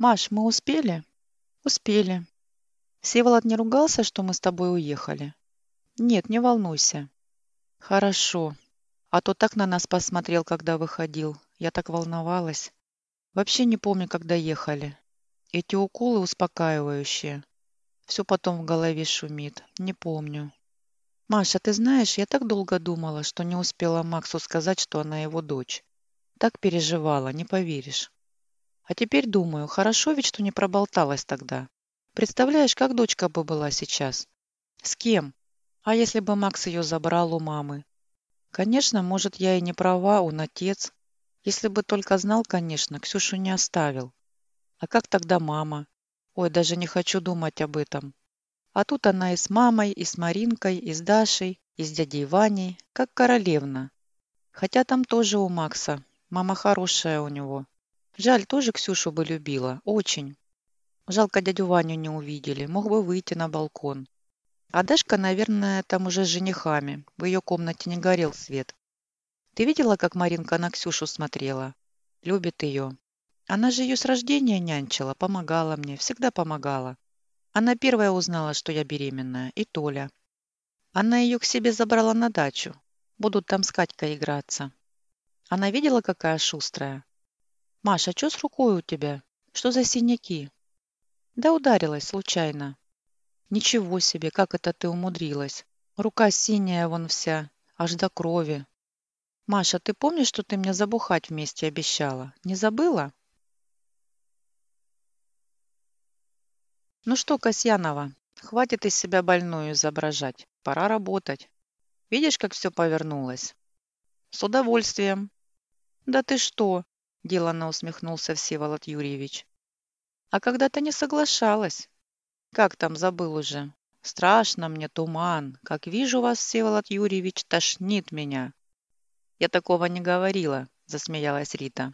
Маш, мы успели? Успели. Всеволод не ругался, что мы с тобой уехали? Нет, не волнуйся. Хорошо. А то так на нас посмотрел, когда выходил. Я так волновалась. Вообще не помню, когда ехали. Эти уколы успокаивающие. Все потом в голове шумит. Не помню. Маша, ты знаешь, я так долго думала, что не успела Максу сказать, что она его дочь. Так переживала, не поверишь. А теперь думаю, хорошо ведь, что не проболталась тогда. Представляешь, как дочка бы была сейчас? С кем? А если бы Макс ее забрал у мамы? Конечно, может, я и не права, он отец. Если бы только знал, конечно, Ксюшу не оставил. А как тогда мама? Ой, даже не хочу думать об этом. А тут она и с мамой, и с Маринкой, и с Дашей, и с дядей Ваней, как королевна. Хотя там тоже у Макса. Мама хорошая у него. Жаль, тоже Ксюшу бы любила. Очень. Жалко, дядю Ваню не увидели. Мог бы выйти на балкон. А Дашка, наверное, там уже с женихами. В ее комнате не горел свет. Ты видела, как Маринка на Ксюшу смотрела? Любит ее. Она же ее с рождения нянчила, помогала мне, всегда помогала. Она первая узнала, что я беременная, и Толя. Она ее к себе забрала на дачу. Будут там с Катькой играться. Она видела, какая шустрая? Маша, что с рукой у тебя? Что за синяки? Да ударилась случайно. Ничего себе, как это ты умудрилась. Рука синяя вон вся, аж до крови. Маша, ты помнишь, что ты мне забухать вместе обещала? Не забыла? Ну что, Касьянова, хватит из себя больную изображать. Пора работать. Видишь, как все повернулось? С удовольствием. Да ты что? Деланно усмехнулся Всеволод Юрьевич. А когда-то не соглашалась. Как там, забыл уже. Страшно мне, туман. Как вижу вас, Всеволод Юрьевич, тошнит меня. Я такого не говорила, засмеялась Рита.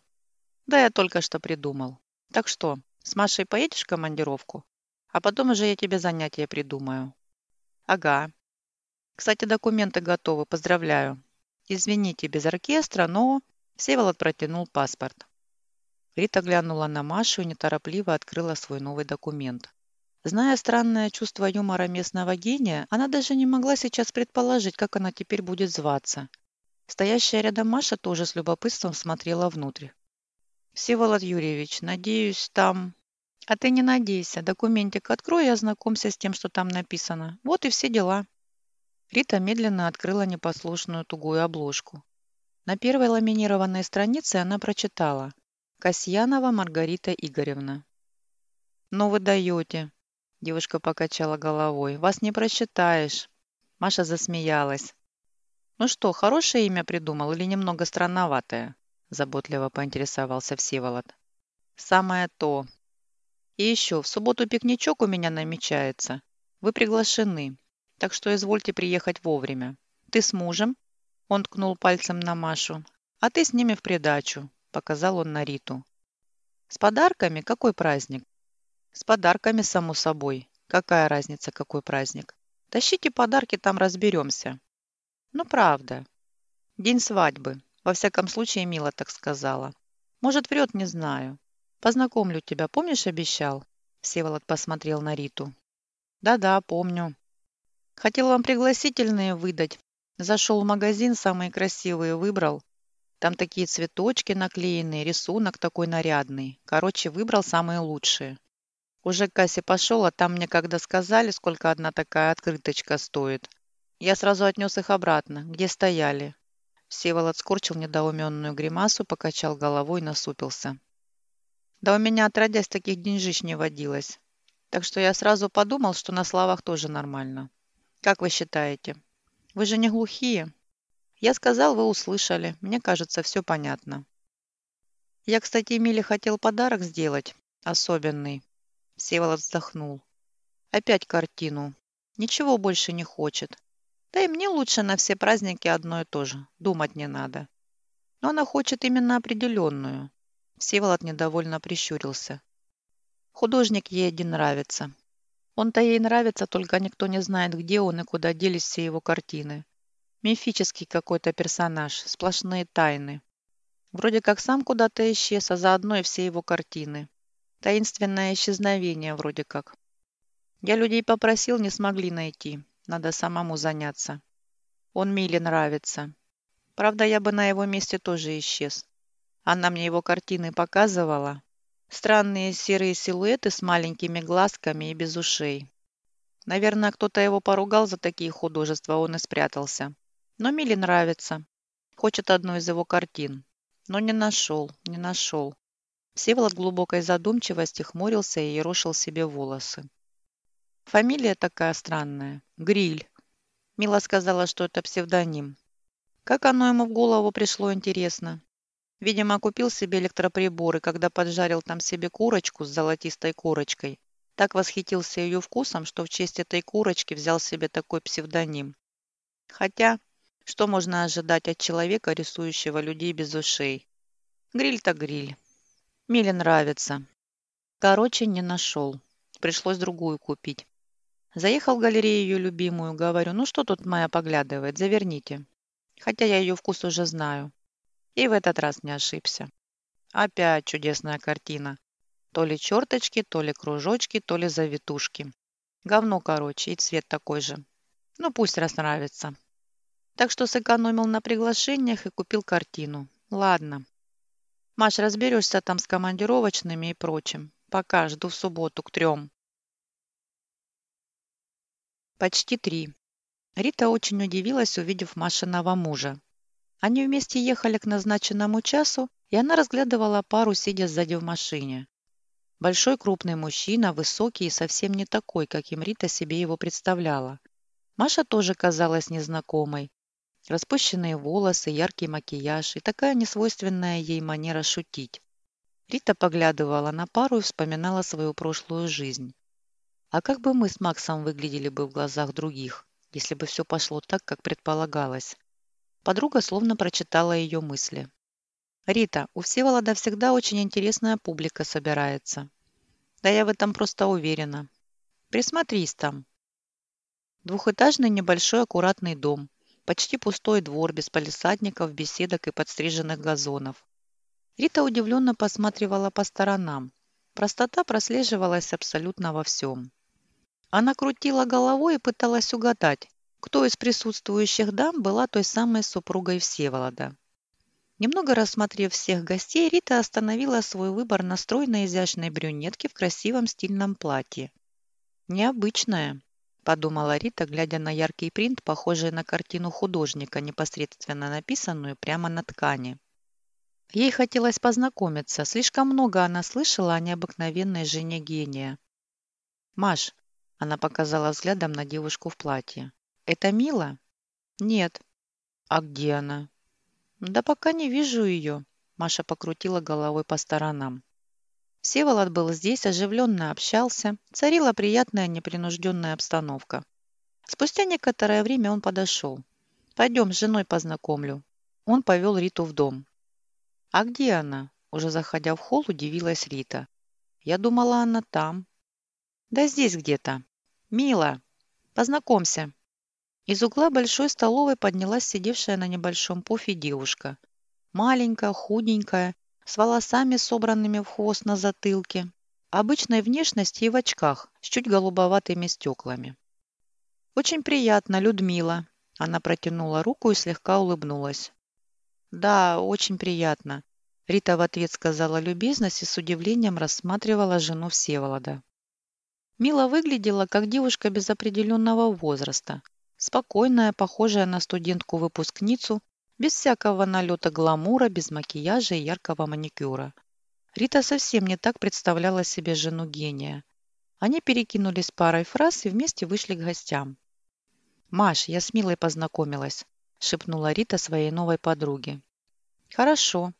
Да я только что придумал. Так что, с Машей поедешь в командировку? А потом уже я тебе занятия придумаю. Ага. Кстати, документы готовы, поздравляю. Извините, без оркестра, но... Всеволод протянул паспорт. Рита глянула на Машу и неторопливо открыла свой новый документ. Зная странное чувство юмора местного гения, она даже не могла сейчас предположить, как она теперь будет зваться. Стоящая рядом Маша тоже с любопытством смотрела внутрь. «Всеволод Юрьевич, надеюсь, там...» А ты не надейся. Документик открой и ознакомься с тем, что там написано. Вот и все дела. Рита медленно открыла непослушную тугую обложку. На первой ламинированной странице она прочитала «Касьянова Маргарита Игоревна». «Ну вы даете!» Девушка покачала головой. «Вас не просчитаешь!» Маша засмеялась. «Ну что, хорошее имя придумал или немного странноватое?» Заботливо поинтересовался Всеволод. «Самое то. И еще, в субботу пикничок у меня намечается. Вы приглашены, так что извольте приехать вовремя. Ты с мужем?» Он ткнул пальцем на Машу. «А ты с ними в придачу», – показал он на Риту. «С подарками? Какой праздник?» «С подарками, само собой. Какая разница, какой праздник? Тащите подарки, там разберемся». «Ну, правда. День свадьбы. Во всяком случае, Мила так сказала. Может, врет, не знаю. Познакомлю тебя, помнишь, обещал?» Всеволод посмотрел на Риту. «Да-да, помню. Хотел вам пригласительные выдать. Зашел в магазин, самые красивые выбрал. Там такие цветочки наклеенные, рисунок такой нарядный. Короче, выбрал самые лучшие. Уже к кассе пошел, а там мне когда сказали, сколько одна такая открыточка стоит. Я сразу отнес их обратно, где стояли. Всеволод скорчил недоуменную гримасу, покачал головой и насупился. Да у меня отродясь таких деньжищ не водилось. Так что я сразу подумал, что на словах тоже нормально. Как вы считаете? Вы же не глухие. Я сказал, вы услышали. Мне кажется, все понятно. Я, кстати, Миле хотел подарок сделать. Особенный. Всеволод вздохнул. Опять картину. Ничего больше не хочет. Да и мне лучше на все праздники одно и то же. Думать не надо. Но она хочет именно определенную. Всеволод недовольно прищурился. Художник ей один нравится. Он-то ей нравится, только никто не знает, где он и куда делись все его картины. Мифический какой-то персонаж, сплошные тайны. Вроде как сам куда-то исчез, а заодно и все его картины. Таинственное исчезновение вроде как. Я людей попросил, не смогли найти. Надо самому заняться. Он Миле нравится. Правда, я бы на его месте тоже исчез. Она мне его картины показывала. Странные серые силуэты с маленькими глазками и без ушей. Наверное, кто-то его поругал за такие художества, он и спрятался. Но Миле нравится. Хочет одну из его картин. Но не нашел, не нашел. Всеволод глубокой задумчивости хмурился и ерошил себе волосы. Фамилия такая странная. Гриль. Мила сказала, что это псевдоним. Как оно ему в голову пришло, интересно. Видимо, купил себе электроприбор, и когда поджарил там себе курочку с золотистой корочкой, так восхитился ее вкусом, что в честь этой курочки взял себе такой псевдоним. Хотя, что можно ожидать от человека, рисующего людей без ушей? Гриль-то гриль. Миле нравится. Короче, не нашел. Пришлось другую купить. Заехал в галерею ее любимую, говорю, ну что тут моя поглядывает, заверните. Хотя я ее вкус уже знаю. И в этот раз не ошибся. Опять чудесная картина. То ли черточки, то ли кружочки, то ли завитушки. Говно, короче, и цвет такой же. Ну, пусть раз нравится. Так что сэкономил на приглашениях и купил картину. Ладно. Маш, разберешься там с командировочными и прочим. Пока, жду в субботу к трем. Почти три. Рита очень удивилась, увидев Машиного мужа. Они вместе ехали к назначенному часу, и она разглядывала пару, сидя сзади в машине. Большой крупный мужчина, высокий и совсем не такой, каким Рита себе его представляла. Маша тоже казалась незнакомой. Распущенные волосы, яркий макияж и такая несвойственная ей манера шутить. Рита поглядывала на пару и вспоминала свою прошлую жизнь. А как бы мы с Максом выглядели бы в глазах других, если бы все пошло так, как предполагалось? Подруга словно прочитала ее мысли. «Рита, у Всеволода всегда очень интересная публика собирается. Да я в этом просто уверена. Присмотрись там». Двухэтажный небольшой аккуратный дом, почти пустой двор без палисадников, беседок и подстриженных газонов. Рита удивленно посматривала по сторонам. Простота прослеживалась абсолютно во всем. Она крутила головой и пыталась угадать, кто из присутствующих дам была той самой супругой Всеволода. Немного рассмотрев всех гостей, Рита остановила свой выбор на стройной изящной брюнетке в красивом стильном платье. «Необычная», – подумала Рита, глядя на яркий принт, похожий на картину художника, непосредственно написанную прямо на ткани. Ей хотелось познакомиться, слишком много она слышала о необыкновенной жене гения. «Маш, она показала взглядом на девушку в платье. «Это Мила?» «Нет». «А где она?» «Да пока не вижу ее», – Маша покрутила головой по сторонам. Всеволод был здесь, оживленно общался, царила приятная непринужденная обстановка. Спустя некоторое время он подошел. «Пойдем, с женой познакомлю». Он повел Риту в дом. «А где она?» Уже заходя в холл, удивилась Рита. «Я думала, она там». «Да здесь где-то. Мила, познакомься». Из угла большой столовой поднялась сидевшая на небольшом пуфе девушка. Маленькая, худенькая, с волосами, собранными в хвост на затылке, обычной внешности и в очках, с чуть голубоватыми стеклами. «Очень приятно, Людмила». Она протянула руку и слегка улыбнулась. «Да, очень приятно», — Рита в ответ сказала любезность и с удивлением рассматривала жену Всеволода. Мила выглядела как девушка без определенного возраста. Спокойная, похожая на студентку-выпускницу, без всякого налета гламура, без макияжа и яркого маникюра. Рита совсем не так представляла себе жену гения. Они перекинулись парой фраз и вместе вышли к гостям. «Маш, я с Милой познакомилась», – шепнула Рита своей новой подруге. «Хорошо».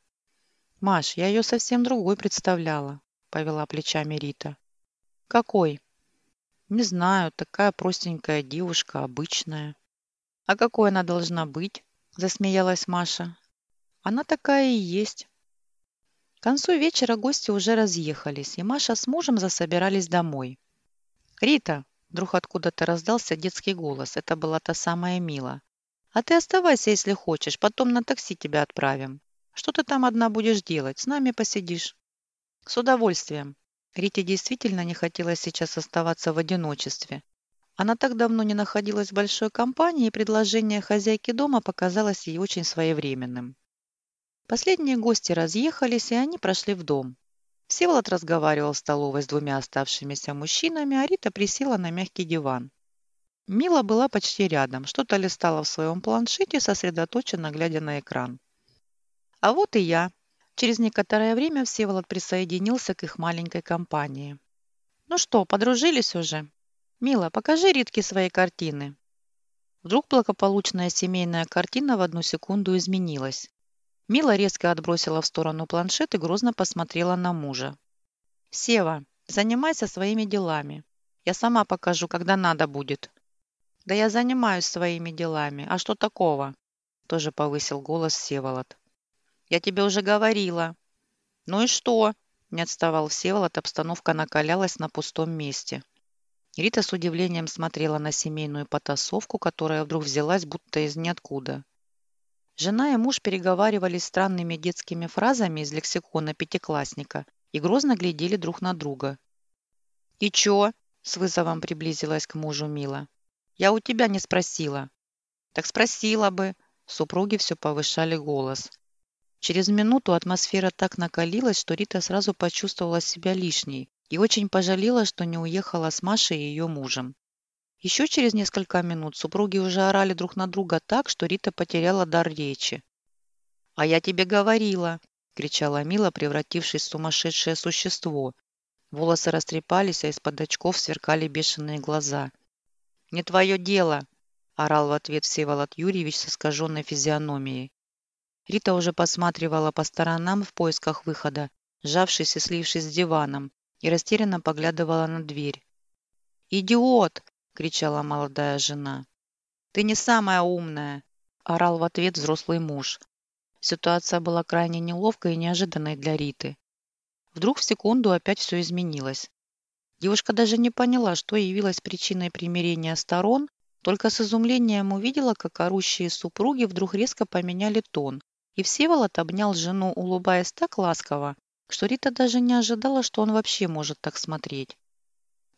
«Маш, я ее совсем другой представляла», – повела плечами Рита. «Какой?» Не знаю, такая простенькая девушка, обычная. А какой она должна быть? Засмеялась Маша. Она такая и есть. К концу вечера гости уже разъехались, и Маша с мужем засобирались домой. «Рита!» – вдруг откуда-то раздался детский голос. Это была та самая Мила. «А ты оставайся, если хочешь, потом на такси тебя отправим. Что ты там одна будешь делать? С нами посидишь». «С удовольствием», Рите действительно не хотелось сейчас оставаться в одиночестве. Она так давно не находилась в большой компании, и предложение хозяйки дома показалось ей очень своевременным. Последние гости разъехались, и они прошли в дом. Всеволод разговаривал в столовой с двумя оставшимися мужчинами, а Рита присела на мягкий диван. Мила была почти рядом, что-то листала в своем планшете, сосредоточенно глядя на экран. А вот и я. Через некоторое время Всеволод присоединился к их маленькой компании. «Ну что, подружились уже? Мила, покажи Ритке свои картины». Вдруг благополучная семейная картина в одну секунду изменилась. Мила резко отбросила в сторону планшет и грозно посмотрела на мужа. «Сева, занимайся своими делами. Я сама покажу, когда надо будет». «Да я занимаюсь своими делами. А что такого?» Тоже повысил голос Севолод. «Я тебе уже говорила». «Ну и что?» Не отставал Всеволод, обстановка накалялась на пустом месте. Рита с удивлением смотрела на семейную потасовку, которая вдруг взялась будто из ниоткуда. Жена и муж переговаривались странными детскими фразами из лексикона пятиклассника и грозно глядели друг на друга. «И чё?» – с вызовом приблизилась к мужу Мила. «Я у тебя не спросила». «Так спросила бы». Супруги все повышали голос. Через минуту атмосфера так накалилась, что Рита сразу почувствовала себя лишней и очень пожалела, что не уехала с Машей и ее мужем. Еще через несколько минут супруги уже орали друг на друга так, что Рита потеряла дар речи. «А я тебе говорила!» – кричала Мила, превратившись в сумасшедшее существо. Волосы растрепались, а из-под очков сверкали бешеные глаза. «Не твое дело!» – орал в ответ Всеволод Юрьевич с искаженной физиономией. Рита уже посматривала по сторонам в поисках выхода, сжавшись и слившись с диваном, и растерянно поглядывала на дверь. «Идиот!» кричала молодая жена. «Ты не самая умная!» – орал в ответ взрослый муж. Ситуация была крайне неловкой и неожиданной для Риты. Вдруг в секунду опять все изменилось. Девушка даже не поняла, что явилось причиной примирения сторон, только с изумлением увидела, как орущие супруги вдруг резко поменяли тон, и Всеволод обнял жену, улыбаясь так ласково, что Рита даже не ожидала, что он вообще может так смотреть.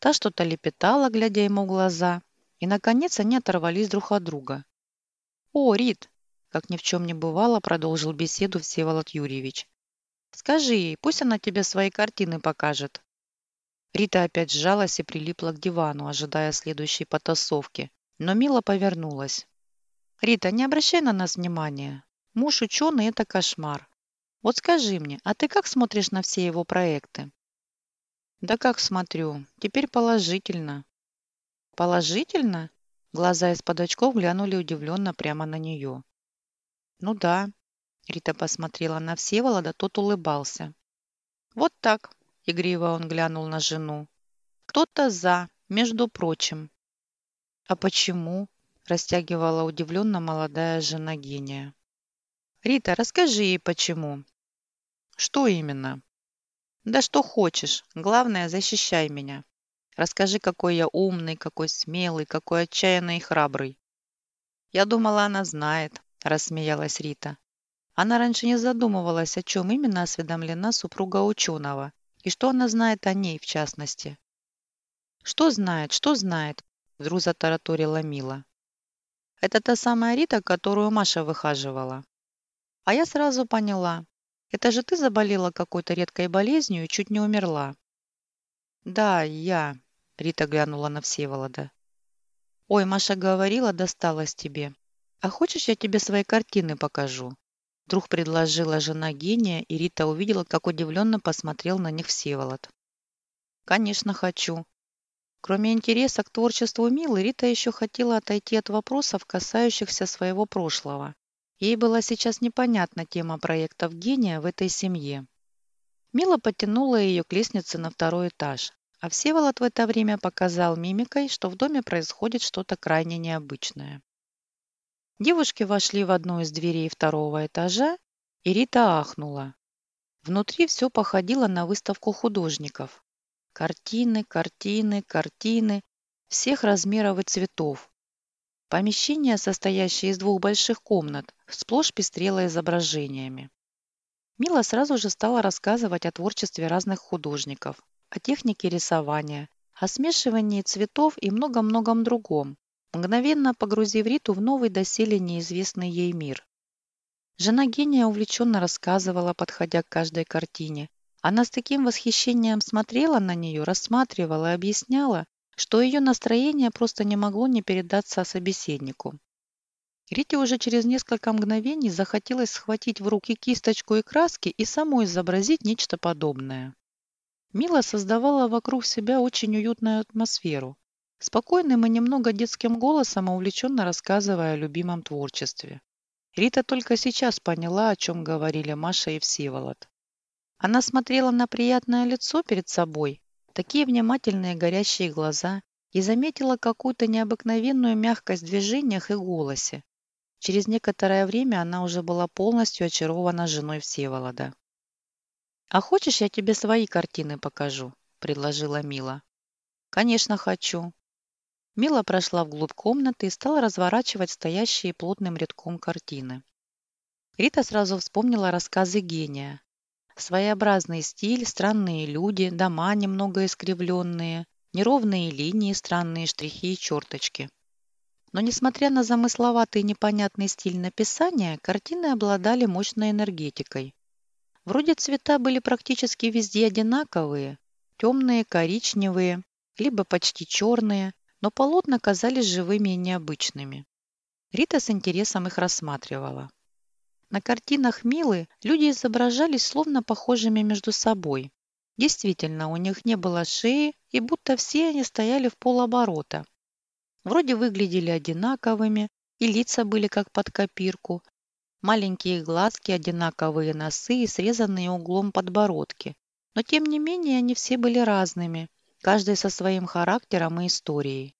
Та что-то лепетала, глядя ему в глаза, и, наконец, они оторвались друг от друга. «О, Рит!» – как ни в чем не бывало, продолжил беседу Всеволод Юрьевич. «Скажи ей, пусть она тебе свои картины покажет». Рита опять сжалась и прилипла к дивану, ожидая следующей потасовки, но Мила повернулась. «Рита, не обращай на нас внимания. Муж ученый – это кошмар. Вот скажи мне, а ты как смотришь на все его проекты?» Да как смотрю, теперь положительно. Положительно? Глаза из-под очков глянули удивленно прямо на нее. Ну да. Рита посмотрела на Всеволода, тот улыбался. Вот так, игриво он глянул на жену. Кто-то за, между прочим. А почему? Растягивала удивленно молодая жена гения. Рита, расскажи ей почему. Что именно? Да что хочешь. Главное, защищай меня. Расскажи, какой я умный, какой смелый, какой отчаянный и храбрый. Я думала, она знает, рассмеялась Рита. Она раньше не задумывалась, о чем именно осведомлена супруга ученого, и что она знает о ней в частности. «Что знает, что знает?» – вдруг затараторила Мила. «Это та самая Рита, которую Маша выхаживала». А я сразу поняла, это же ты заболела какой-то редкой болезнью и чуть не умерла. Да, я, Рита глянула на Всеволода. Ой, Маша говорила, досталось тебе. А хочешь, я тебе свои картины покажу? Вдруг предложила жена гения, и Рита увидела, как удивленно посмотрел на них Всеволод. Конечно, хочу. Кроме интереса к творчеству Милы, Рита еще хотела отойти от вопросов, касающихся своего прошлого. Ей была сейчас непонятна тема проектов гения в этой семье. Мила потянула ее к лестнице на второй этаж, а Всеволод в это время показал мимикой, что в доме происходит что-то крайне необычное. Девушки вошли в одну из дверей второго этажа, и Рита ахнула. Внутри все походило на выставку художников. Картины, картины, картины всех размеров и цветов, Помещение, состоящее из двух больших комнат, сплошь пестрело изображениями. Мила сразу же стала рассказывать о творчестве разных художников, о технике рисования, о смешивании цветов и многом-многом другом, мгновенно погрузив Риту в новый доселе неизвестный ей мир. Жена гения увлеченно рассказывала, подходя к каждой картине. Она с таким восхищением смотрела на нее, рассматривала и объясняла, что ее настроение просто не могло не передаться собеседнику. Рите уже через несколько мгновений захотелось схватить в руки кисточку и краски и самой изобразить нечто подобное. Мила создавала вокруг себя очень уютную атмосферу, спокойным и немного детским голосом увлеченно рассказывая о любимом творчестве. Рита только сейчас поняла, о чем говорили Маша и Всеволод. Она смотрела на приятное лицо перед собой, такие внимательные горящие глаза, и заметила какую-то необыкновенную мягкость в движениях и голосе. Через некоторое время она уже была полностью очарована женой Всеволода. «А хочешь, я тебе свои картины покажу?» – предложила Мила. «Конечно, хочу», Мила прошла вглубь комнаты и стала разворачивать стоящие плотным рядком картины. Рита сразу вспомнила рассказы гения. Своеобразный стиль, странные люди, дома немного искривленные, неровные линии, странные штрихи и черточки. Но несмотря на замысловатый и непонятный стиль написания, картины обладали мощной энергетикой. Вроде цвета были практически везде одинаковые, темные, коричневые, либо почти черные, но полотна казались живыми и необычными. Рита с интересом их рассматривала. На картинах Милы люди изображались словно похожими между собой. Действительно, у них не было шеи, и будто все они стояли в полоборота. Вроде выглядели одинаковыми, и лица были как под копирку. Маленькие глазки, одинаковые носы и срезанные углом подбородки. Но тем не менее они все были разными, каждый со своим характером и историей.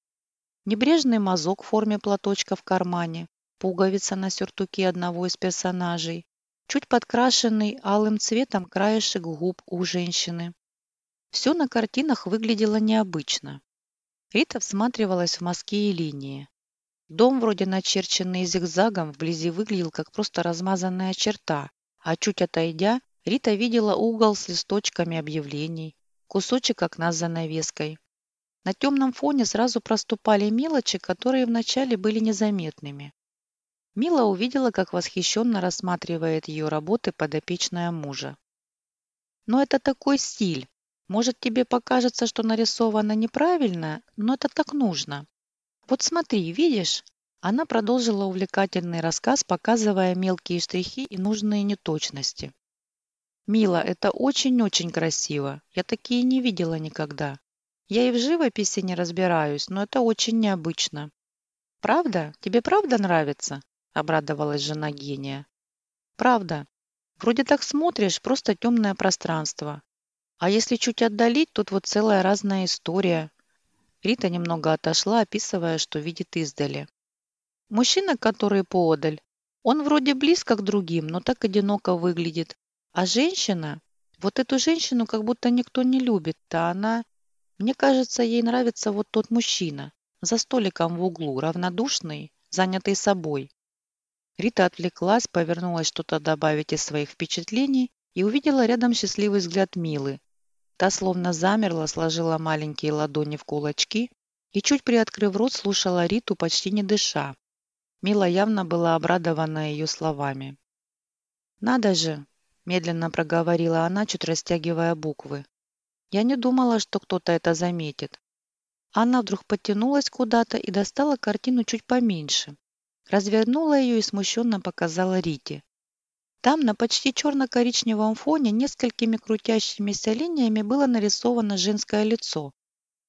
Небрежный мазок в форме платочка в кармане, пуговица на сюртуке одного из персонажей, чуть подкрашенный алым цветом краешек губ у женщины. Все на картинах выглядело необычно. Рита всматривалась в мазки и линии. Дом, вроде начерченный зигзагом, вблизи выглядел как просто размазанная черта, а чуть отойдя, Рита видела угол с листочками объявлений, кусочек окна с занавеской. На темном фоне сразу проступали мелочи, которые вначале были незаметными. Мила увидела, как восхищенно рассматривает ее работы подопечная мужа. «Но это такой стиль. Может, тебе покажется, что нарисовано неправильно, но это так нужно. Вот смотри, видишь?» Она продолжила увлекательный рассказ, показывая мелкие штрихи и нужные неточности. «Мила, это очень-очень красиво. Я такие не видела никогда. Я и в живописи не разбираюсь, но это очень необычно». «Правда? Тебе правда нравится?» – обрадовалась жена гения. «Правда. Вроде так смотришь, просто темное пространство. А если чуть отдалить, тут вот целая разная история». Рита немного отошла, описывая, что видит издали. Мужчина, который поодаль, он вроде близко к другим, но так одиноко выглядит, а женщина, вот эту женщину как будто никто не любит, а она... Мне кажется, ей нравится вот тот мужчина, за столиком в углу, равнодушный, занятый собой. Рита отвлеклась, повернулась что-то добавить из своих впечатлений и увидела рядом счастливый взгляд Милы. Та словно замерла, сложила маленькие ладони в кулачки и, чуть приоткрыв рот, слушала Риту, почти не дыша. Мила явно была обрадована ее словами. «Надо же, медленно проговорила она, чуть растягивая буквы. Я не думала, что кто-то это заметит. Она вдруг подтянулась куда-то и достала картину чуть поменьше. Развернула ее и смущенно показала Рите. Там на почти черно-коричневом фоне несколькими крутящимися линиями было нарисовано женское лицо,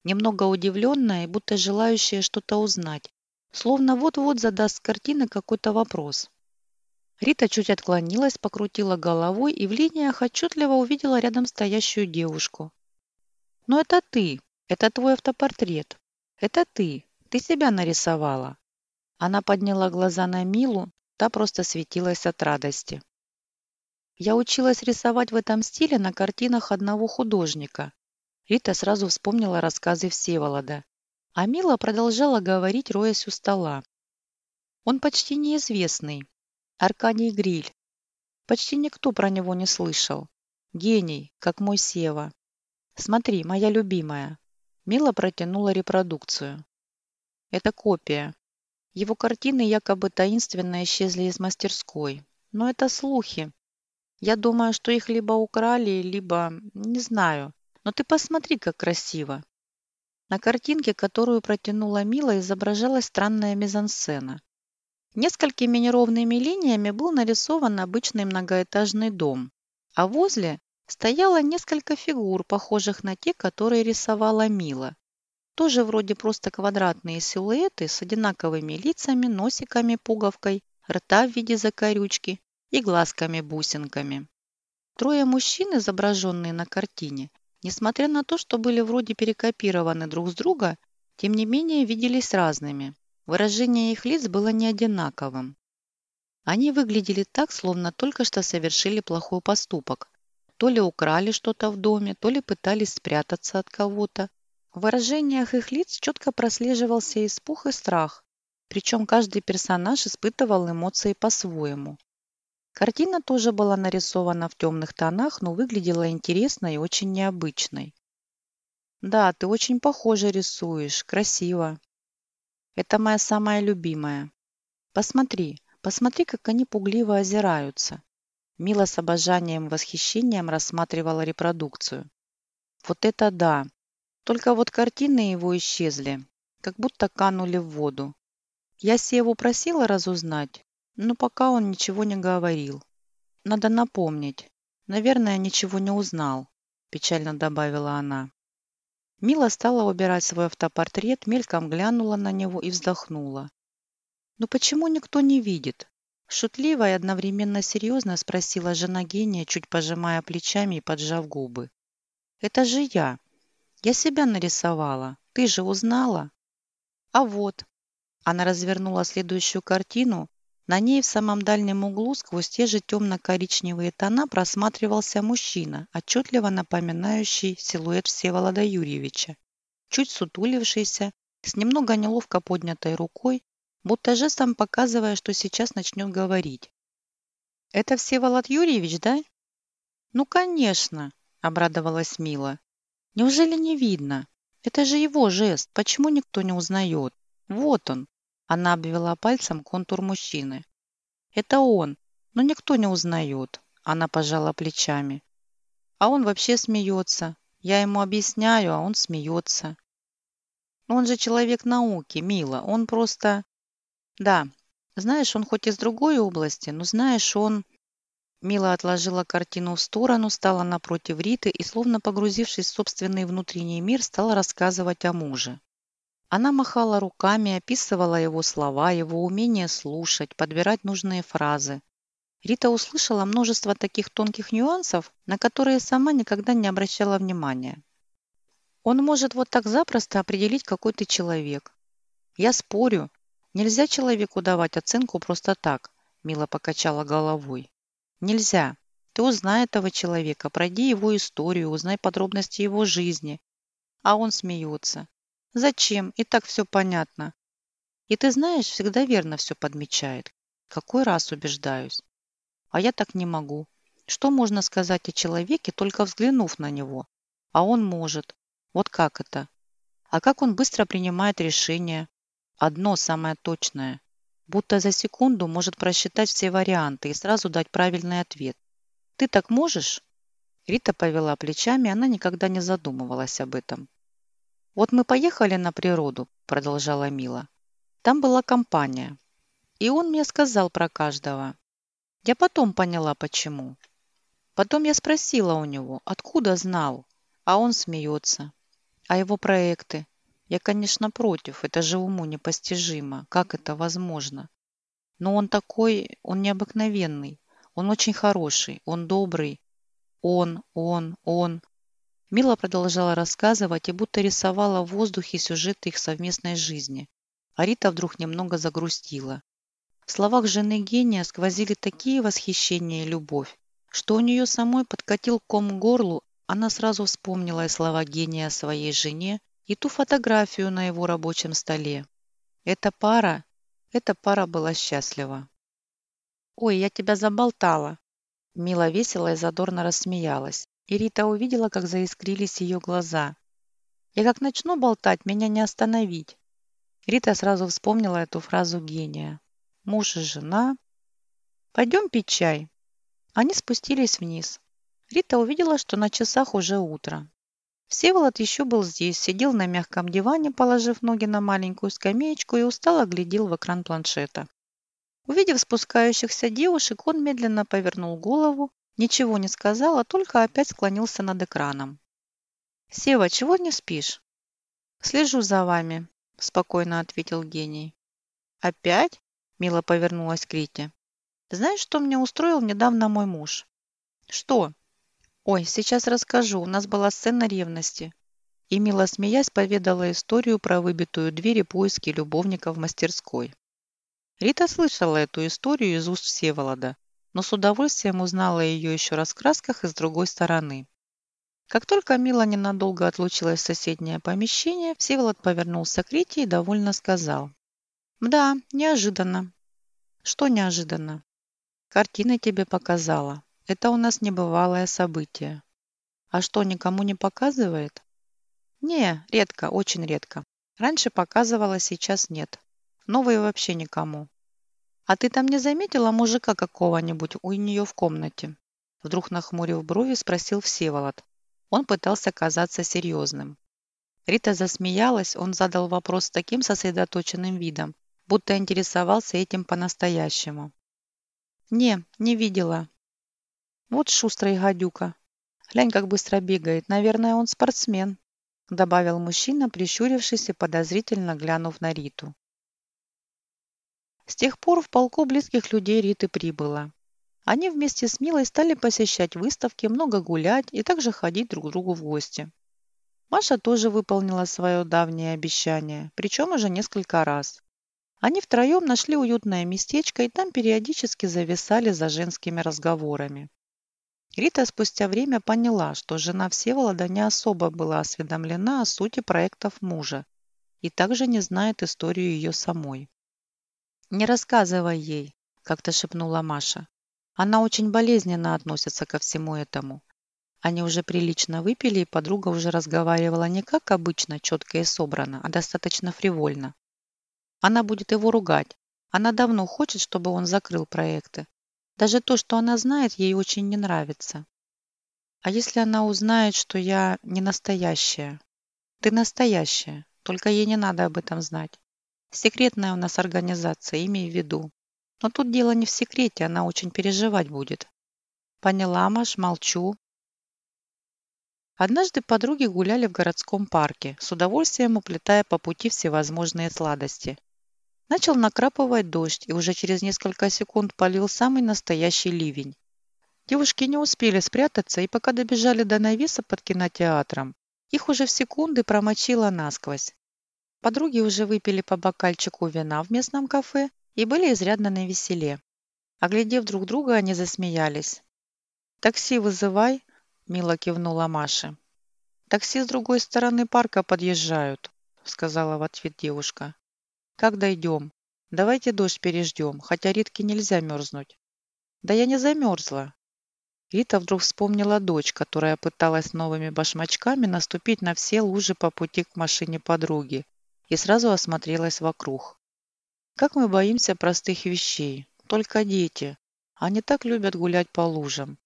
немного удивленное и будто желающее что-то узнать, словно вот-вот задаст с картины какой-то вопрос. Рита чуть отклонилась, покрутила головой и в линиях отчетливо увидела рядом стоящую девушку. «Но это ты! Это твой автопортрет! Это ты! Ты себя нарисовала!» Она подняла глаза на Милу, та просто светилась от радости. Я училась рисовать в этом стиле на картинах одного художника. Рита сразу вспомнила рассказы Всеволода. А Мила продолжала говорить, роясь у стола. Он почти неизвестный, Аркадий Гриль. Почти никто про него не слышал. Гений, как мой Сева. Смотри, моя любимая. Мила протянула репродукцию. Это копия. Его картины якобы таинственно исчезли из мастерской. Но это слухи. Я думаю, что их либо украли, либо... не знаю. Но ты посмотри, как красиво. На картинке, которую протянула Мила, изображалась странная мизансцена. Несколькими неровными линиями был нарисован обычный многоэтажный дом, а возле стояло несколько фигур, похожих на те, которые рисовала Мила. Тоже вроде просто квадратные силуэты с одинаковыми лицами, носиками, пуговкой, рта в виде закорючки и глазками-бусинками. Трое мужчин, изображенные на картине, несмотря на то, что были вроде перекопированы друг с друга, тем не менее виделись разными. Выражение их лиц было не одинаковым. Они выглядели так, словно только что совершили плохой поступок. То ли украли что-то в доме, то ли пытались спрятаться от кого-то. В выражениях их лиц четко прослеживался испуг и страх, причем каждый персонаж испытывал эмоции по-своему. Картина тоже была нарисована в темных тонах, но выглядела интересной и очень необычной. «Да, ты очень похоже рисуешь, красиво. Это моя самая любимая. Посмотри, посмотри, как они пугливо озираются». Мила с обожанием и восхищением рассматривала репродукцию. «Вот это да! Только вот картины его исчезли, как будто канули в воду. Я Севу просила разузнать, но пока он ничего не говорил. Надо напомнить. Наверное, ничего не узнал, печально добавила она. Мила стала убирать свой автопортрет, мельком глянула на него и вздохнула. «Ну почему никто не видит?» Шутливо и одновременно серьезно спросила жена гения, чуть пожимая плечами и поджав губы. «Это же я. Я себя нарисовала. Ты же узнала?» «А вот». Она развернула следующую картину. На ней в самом дальнем углу сквозь те же темно-коричневые тона просматривался мужчина, отчетливо напоминающий силуэт Всеволода Юрьевича. Чуть сутулившийся, с немного неловко поднятой рукой, будто жестом показывая, что сейчас начнет говорить. «Это Всеволод Юрьевич, да?» «Ну, конечно», — обрадовалась Мила. Неужели не видно? Это же его жест. Почему никто не узнает? Вот он. Она обвела пальцем контур мужчины. Это он. Но никто не узнает. Она пожала плечами. А он вообще смеется. Я ему объясняю, а он смеется. Он же человек науки, Мила. Он просто... Да, знаешь, он хоть из другой области, но знаешь, он... Мила отложила картину в сторону, стала напротив Риты и, словно погрузившись в собственный внутренний мир, стала рассказывать о муже. Она махала руками, описывала его слова, его умение слушать, подбирать нужные фразы. Рита услышала множество таких тонких нюансов, на которые сама никогда не обращала внимания. Он может вот так запросто определить, какой ты человек. Я спорю, нельзя человеку давать оценку просто так, Мила покачала головой. Нельзя. Ты узнай этого человека, пройди его историю, узнай подробности его жизни. А он смеется. Зачем? И так все понятно. И ты знаешь, всегда верно все подмечает. Какой раз убеждаюсь. А я так не могу. Что можно сказать о человеке, только взглянув на него? А он может. Вот как это? А как он быстро принимает решения? Одно самое точное будто за секунду может просчитать все варианты и сразу дать правильный ответ. «Ты так можешь?» Рита повела плечами, она никогда не задумывалась об этом. «Вот мы поехали на природу», – продолжала Мила. «Там была компания. И он мне сказал про каждого. Я потом поняла, почему. Потом я спросила у него, откуда знал, а он смеется. А его проекты? Я, конечно, против, это же уму непостижимо. Как это возможно? Но он такой, он необыкновенный. Он очень хороший, он добрый. Он, он, он. Мила продолжала рассказывать и будто рисовала в воздухе сюжет их совместной жизни. А Рита вдруг немного загрустила. В словах жены гения сквозили такие восхищения и любовь, что у нее самой подкатил ком к горлу, она сразу вспомнила и слова гения о своей жене, и ту фотографию на его рабочем столе. Эта пара, эта пара была счастлива. «Ой, я тебя заболтала!» Мила весело и задорно рассмеялась. и Рита увидела, как заискрились ее глаза. «Я как начну болтать, меня не остановить». Рита сразу вспомнила эту фразу гения. Муж и жена. «Пойдем пить чай». Они спустились вниз. Рита увидела, что на часах уже утро. Всеволод еще был здесь, сидел на мягком диване, положив ноги на маленькую скамеечку и устало глядел в экран планшета. Увидев спускающихся девушек, он медленно повернул голову, ничего не сказал, а только опять склонился над экраном. «Сева, чего не спишь?» «Слежу за вами», – спокойно ответил гений. «Опять?» – мило повернулась к Рите. «Знаешь, что мне устроил недавно мой муж?» «Что?» «Ой, сейчас расскажу. У нас была сцена ревности». И, мило смеясь, поведала историю про выбитую дверь и поиски любовника в мастерской. Рита слышала эту историю из уст Всеволода, но с удовольствием узнала ее еще раз в красках и с другой стороны. Как только Мила ненадолго отлучилась в соседнее помещение, Всеволод повернулся к Рите и довольно сказал. «Да, неожиданно». «Что неожиданно?» «Картина тебе показала. Это у нас небывалое событие. А что, никому не показывает? Не, редко, очень редко. Раньше показывала, сейчас нет. Новые вообще никому. А ты там не заметила мужика какого-нибудь у нее в комнате? Вдруг нахмурив брови, спросил Всеволод. Он пытался казаться серьезным. Рита засмеялась, он задал вопрос с таким сосредоточенным видом, будто интересовался этим по-настоящему. «Не, не видела. Вот шустрый гадюка. Глянь, как быстро бегает. Наверное, он спортсмен», добавил мужчина, прищурившись и подозрительно глянув на Риту. С тех пор в полку близких людей Риты прибыло. Они вместе с Милой стали посещать выставки, много гулять и также ходить друг к другу в гости. Маша тоже выполнила свое давнее обещание, причем уже несколько раз. Они втроем нашли уютное местечко и там периодически зависали за женскими разговорами. Рита спустя время поняла, что жена Всеволода не особо была осведомлена о сути проектов мужа и также не знает историю ее самой. «Не рассказывай ей», – как-то шепнула Маша. «Она очень болезненно относится ко всему этому». Они уже прилично выпили, и подруга уже разговаривала не как обычно, четко и собрано, а достаточно фривольно. Она будет его ругать. Она давно хочет, чтобы он закрыл проекты. Даже то, что она знает, ей очень не нравится. А если она узнает, что я не настоящая? Ты настоящая, только ей не надо об этом знать. Секретная у нас организация, имей в виду. Но тут дело не в секрете, она очень переживать будет. Поняла, Маш, молчу. Однажды подруги гуляли в городском парке, с удовольствием уплетая по пути всевозможные сладости. Начал накрапывать дождь, и уже через несколько секунд полил самый настоящий ливень. Девушки не успели спрятаться, и пока добежали до навеса под кинотеатром, их уже в секунды промочило насквозь. Подруги уже выпили по бокальчику вина в местном кафе и были изрядно на веселе. Оглядев друг друга, они засмеялись. «Такси вызывай», – мило кивнула Маша. «Такси с другой стороны парка подъезжают», – сказала в ответ девушка. Как дойдем? Давайте дождь переждем, хотя Ритке нельзя мерзнуть. Да я не замерзла. Рита вдруг вспомнила дочь, которая пыталась новыми башмачками наступить на все лужи по пути к машине подруги, и сразу осмотрелась вокруг. Как мы боимся простых вещей, только дети. Они так любят гулять по лужам.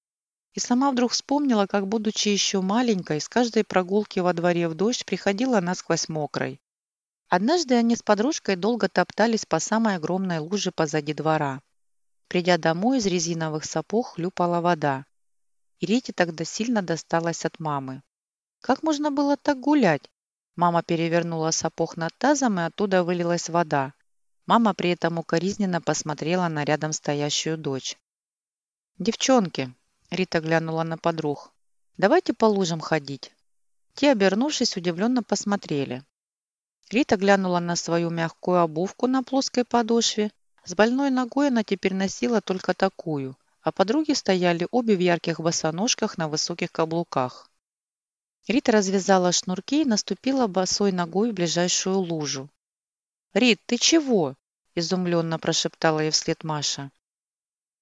И сама вдруг вспомнила, как, будучи еще маленькой, с каждой прогулки во дворе в дождь приходила насквозь мокрой. Однажды они с подружкой долго топтались по самой огромной луже позади двора. Придя домой, из резиновых сапог хлюпала вода. Рите тогда сильно досталось от мамы. Как можно было так гулять? Мама перевернула сапог над тазом, и оттуда вылилась вода. Мама при этом укоризненно посмотрела на рядом стоящую дочь. «Девчонки!» – Рита глянула на подруг. «Давайте по лужам ходить». Те, обернувшись, удивленно посмотрели. Рита глянула на свою мягкую обувку на плоской подошве. С больной ногой она теперь носила только такую, а подруги стояли обе в ярких босоножках на высоких каблуках. Рита развязала шнурки и наступила босой ногой в ближайшую лужу. «Рит, ты чего?» – изумленно прошептала ей вслед Маша.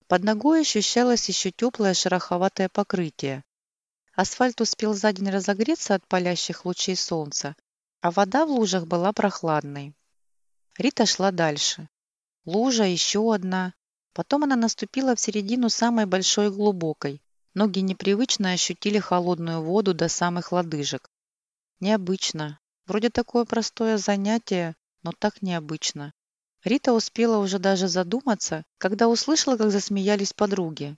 Под ногой ощущалось еще теплое шероховатое покрытие. Асфальт успел за день разогреться от палящих лучей солнца, а вода в лужах была прохладной. Рита шла дальше. Лужа, еще одна. Потом она наступила в середину самой большой глубокой. Ноги непривычно ощутили холодную воду до самых лодыжек. Необычно. Вроде такое простое занятие, но так необычно. Рита успела уже даже задуматься, когда услышала, как засмеялись подруги.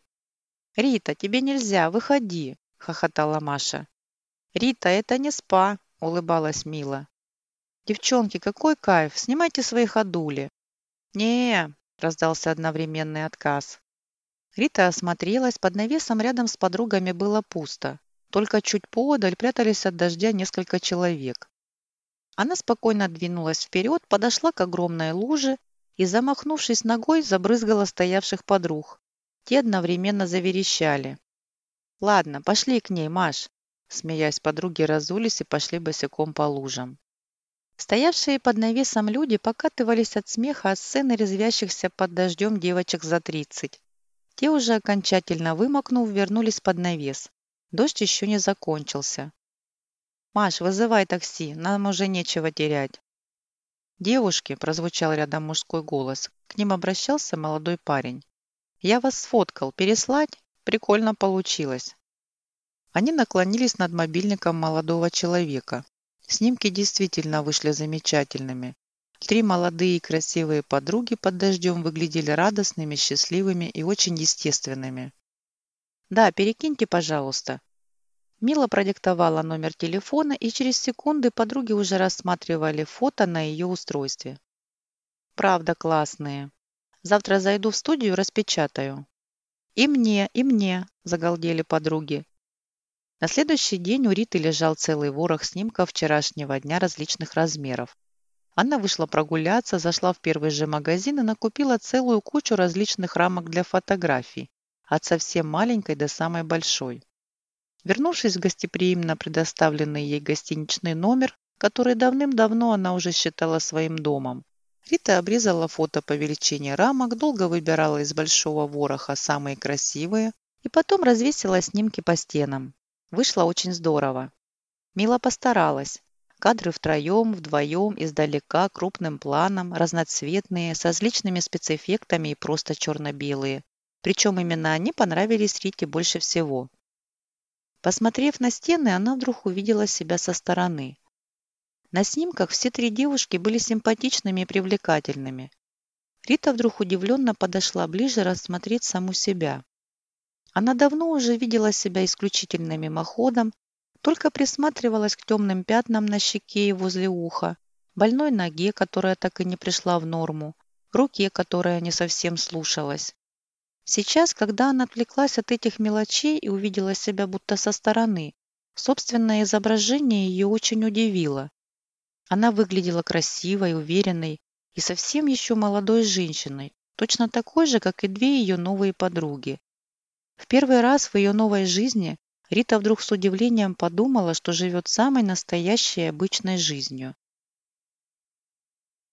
«Рита, тебе нельзя, выходи!» – хохотала Маша. «Рита, это не спа!» – улыбалась Мила. «Девчонки, какой кайф! Снимайте свои ходули!» не раздался одновременный отказ. Рита осмотрелась, под навесом рядом с подругами было пусто. Только чуть поодаль прятались от дождя несколько человек. Она спокойно двинулась вперед, подошла к огромной луже и, замахнувшись ногой, забрызгала стоявших подруг. Те одновременно заверещали. «Ладно, пошли к ней, Маш!» Смеясь, подруги разулись и пошли босиком по лужам. Стоявшие под навесом люди покатывались от смеха от сцены резвящихся под дождем девочек за тридцать. Те уже окончательно вымокнув, вернулись под навес. Дождь еще не закончился. «Маш, вызывай такси, нам уже нечего терять». «Девушки», – прозвучал рядом мужской голос. К ним обращался молодой парень. «Я вас сфоткал. Переслать? Прикольно получилось». Они наклонились над мобильником молодого человека. Снимки действительно вышли замечательными. Три молодые и красивые подруги под дождем выглядели радостными, счастливыми и очень естественными. «Да, перекиньте, пожалуйста», Мила продиктовала номер телефона, и через секунды подруги уже рассматривали фото на ее устройстве. «Правда классные. Завтра зайду в студию, распечатаю». «И мне, и мне», – загалдели подруги. На следующий день у Риты лежал целый ворох снимков вчерашнего дня различных размеров. Она вышла прогуляться, зашла в первый же магазин и накупила целую кучу различных рамок для фотографий, от совсем маленькой до самой большой. Вернувшись в гостеприимно предоставленный ей гостиничный номер, который давным-давно она уже считала своим домом, Рита обрезала фото по величине рамок, долго выбирала из большого вороха самые красивые и потом развесила снимки по стенам. Вышло очень здорово. Мила постаралась. Кадры втроем, вдвоем, издалека, крупным планом, разноцветные, с различными спецэффектами и просто черно-белые. Причем именно они понравились Рите больше всего. Посмотрев на стены, она вдруг увидела себя со стороны. На снимках все три девушки были симпатичными и привлекательными. Рита вдруг удивленно подошла ближе рассмотреть саму себя. Она давно уже видела себя исключительно мимоходом, только присматривалась к темным пятнам на щеке и возле уха, больной ноге, которая так и не пришла в норму, руке, которая не совсем слушалась. Сейчас, когда она отвлеклась от этих мелочей и увидела себя будто со стороны, собственное изображение ее очень удивило. Она выглядела красивой, уверенной и совсем еще молодой женщиной, точно такой же, как и две ее новые подруги. В первый раз в ее новой жизни Рита вдруг с удивлением подумала, что живет самой настоящей обычной жизнью.